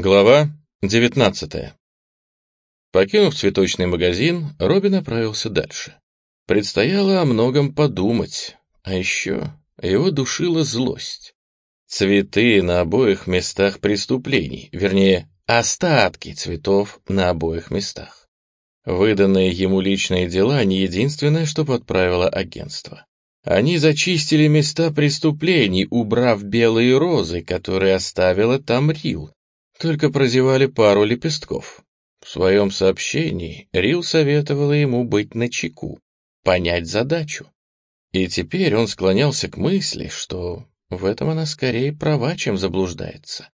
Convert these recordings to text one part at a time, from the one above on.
Глава 19 Покинув цветочный магазин, Робби направился дальше. Предстояло о многом подумать, а еще его душила злость. Цветы на обоих местах преступлений, вернее, остатки цветов на обоих местах. Выданные ему личные дела не единственное, что подправило агентство. Они зачистили места преступлений, убрав белые розы, которые оставила там Рил, только прозевали пару лепестков. В своем сообщении Рил советовала ему быть начеку, понять задачу. И теперь он склонялся к мысли, что в этом она скорее права, чем заблуждается.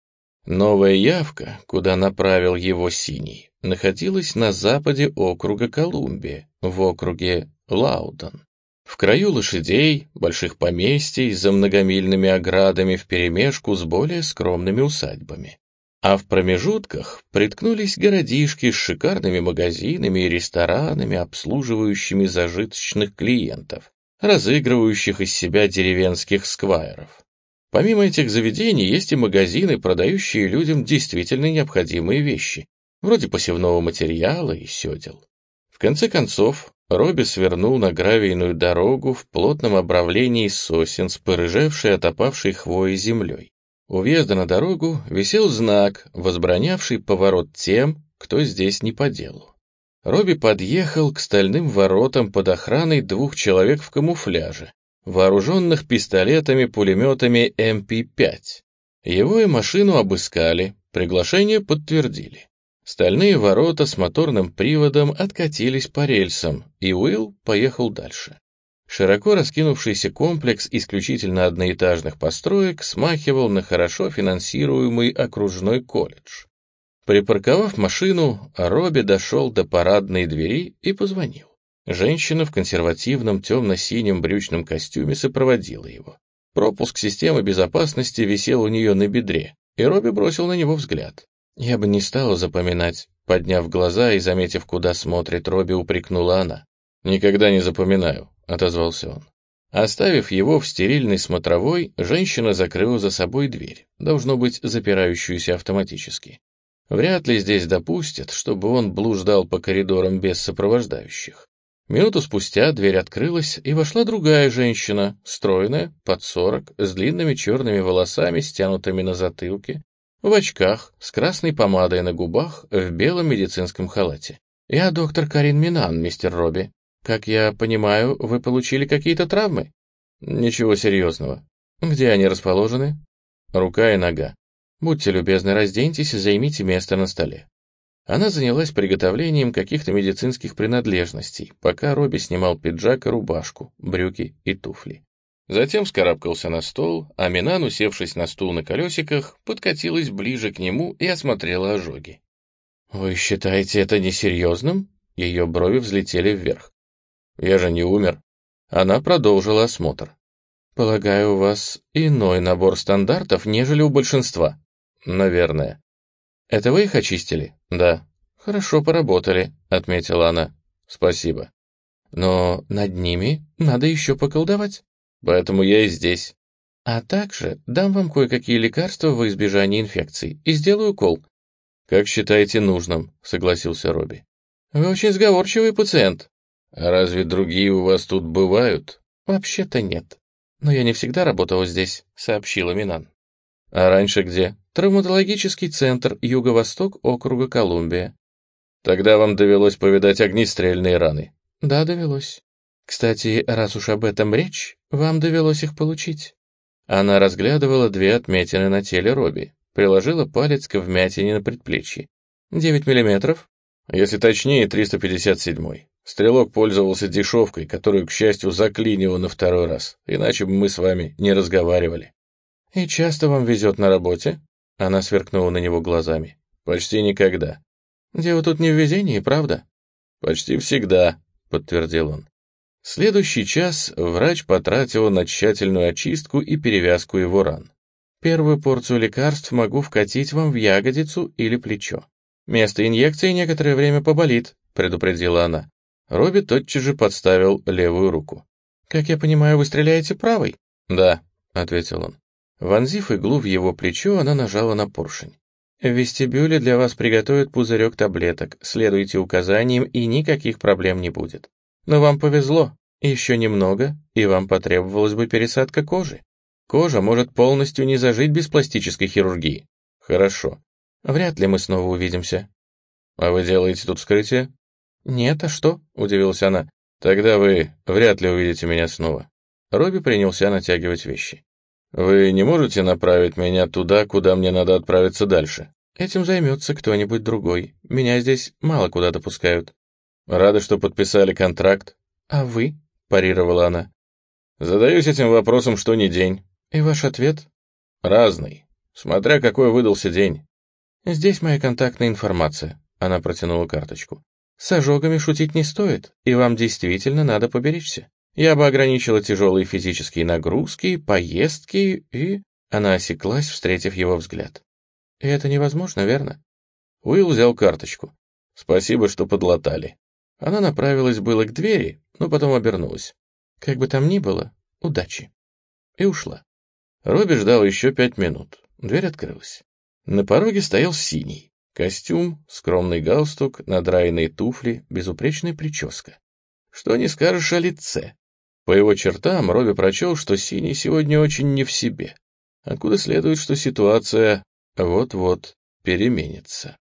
Новая явка, куда направил его Синий, находилась на западе округа Колумбия, в округе Лаудон. В краю лошадей, больших поместий, за многомильными оградами вперемешку с более скромными усадьбами а в промежутках приткнулись городишки с шикарными магазинами и ресторанами, обслуживающими зажиточных клиентов, разыгрывающих из себя деревенских сквайров. Помимо этих заведений есть и магазины, продающие людям действительно необходимые вещи, вроде посевного материала и седел. В конце концов, Робби свернул на гравийную дорогу в плотном обравлении сосен с порыжевшей от опавшей хвои землей. У въезда на дорогу висел знак, возбранявший поворот тем, кто здесь не по делу. Робби подъехал к стальным воротам под охраной двух человек в камуфляже, вооруженных пистолетами-пулеметами МП-5. Его и машину обыскали, приглашение подтвердили. Стальные ворота с моторным приводом откатились по рельсам, и Уилл поехал дальше. Широко раскинувшийся комплекс исключительно одноэтажных построек смахивал на хорошо финансируемый окружной колледж. Припарковав машину, Робби дошел до парадной двери и позвонил. Женщина в консервативном темно-синем брючном костюме сопроводила его. Пропуск системы безопасности висел у нее на бедре, и Робби бросил на него взгляд. «Я бы не стала запоминать», подняв глаза и заметив, куда смотрит Робби, упрекнула она. «Никогда не запоминаю», отозвался он. Оставив его в стерильной смотровой, женщина закрыла за собой дверь, должно быть, запирающуюся автоматически. Вряд ли здесь допустят, чтобы он блуждал по коридорам без сопровождающих. Минуту спустя дверь открылась, и вошла другая женщина, стройная, под сорок, с длинными черными волосами, стянутыми на затылке, в очках, с красной помадой на губах, в белом медицинском халате. «Я доктор Карин Минан, мистер Робби», как я понимаю, вы получили какие-то травмы? Ничего серьезного. Где они расположены? Рука и нога. Будьте любезны, разденьтесь и займите место на столе. Она занялась приготовлением каких-то медицинских принадлежностей, пока Робби снимал пиджак и рубашку, брюки и туфли. Затем вскарабкался на стол, а Минан, усевшись на стул на колесиках, подкатилась ближе к нему и осмотрела ожоги. «Вы считаете это несерьезным?» Ее брови взлетели вверх. Я же не умер. Она продолжила осмотр. Полагаю, у вас иной набор стандартов, нежели у большинства. Наверное. Это вы их очистили? Да. Хорошо поработали, отметила она. Спасибо. Но над ними надо еще поколдовать. Поэтому я и здесь. А также дам вам кое-какие лекарства во избежание инфекций и сделаю укол. Как считаете нужным, согласился Робби. Вы очень сговорчивый пациент, «А разве другие у вас тут бывают?» «Вообще-то нет. Но я не всегда работала здесь», — сообщила Минан. «А раньше где?» «Травматологический центр, Юго-Восток, округа Колумбия». «Тогда вам довелось повидать огнестрельные раны?» «Да, довелось. Кстати, раз уж об этом речь, вам довелось их получить». Она разглядывала две отметины на теле Робби, приложила палец к вмятине на предплечье. «Девять миллиметров?» «Если точнее, 357-й. Стрелок пользовался дешевкой, которую, к счастью, заклинило на второй раз, иначе бы мы с вами не разговаривали. «И часто вам везет на работе?» Она сверкнула на него глазами. «Почти никогда». «Дело тут не в везении, правда?» «Почти всегда», — подтвердил он. Следующий час врач потратил на тщательную очистку и перевязку его ран. Первую порцию лекарств могу вкатить вам в ягодицу или плечо. Место инъекции некоторое время поболит, предупредила она. Робби тотчас же подставил левую руку. «Как я понимаю, вы стреляете правой?» «Да», — ответил он. Вонзив иглу в его плечо, она нажала на поршень. В вестибюле для вас приготовят пузырек таблеток, следуйте указаниям, и никаких проблем не будет. Но вам повезло, еще немного, и вам потребовалась бы пересадка кожи. Кожа может полностью не зажить без пластической хирургии. Хорошо. Вряд ли мы снова увидимся. А вы делаете тут вскрытие? Нет, а что? Удивилась она. Тогда вы вряд ли увидите меня снова. Робби принялся натягивать вещи. Вы не можете направить меня туда, куда мне надо отправиться дальше? Этим займется кто-нибудь другой. Меня здесь мало куда допускают. Рада, что подписали контракт. А вы? Парировала она. Задаюсь этим вопросом что ни день. И ваш ответ? Разный. Смотря какой выдался день. Здесь моя контактная информация. Она протянула карточку. С ожогами шутить не стоит, и вам действительно надо поберечься. Я бы ограничила тяжелые физические нагрузки, поездки и... Она осеклась, встретив его взгляд. Это невозможно, верно? Уилл взял карточку. Спасибо, что подлатали. Она направилась было к двери, но потом обернулась. Как бы там ни было, удачи. И ушла. Робби ждал еще пять минут. Дверь открылась. На пороге стоял синий. Костюм, скромный галстук, надраенные туфли, безупречная прическа. Что не скажешь о лице. По его чертам Робби прочел, что Синий сегодня очень не в себе, откуда следует, что ситуация вот-вот переменится.